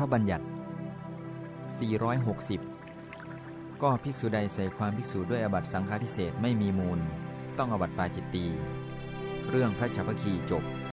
ระบัญญัติ 460 ก็ภิกษุใดใส่ความภิกษุด้วยอบัตสังฆาทิเศษไม่มีมูล ต้องอบัตปาจิตตี เรื่องพระชาพคีจบ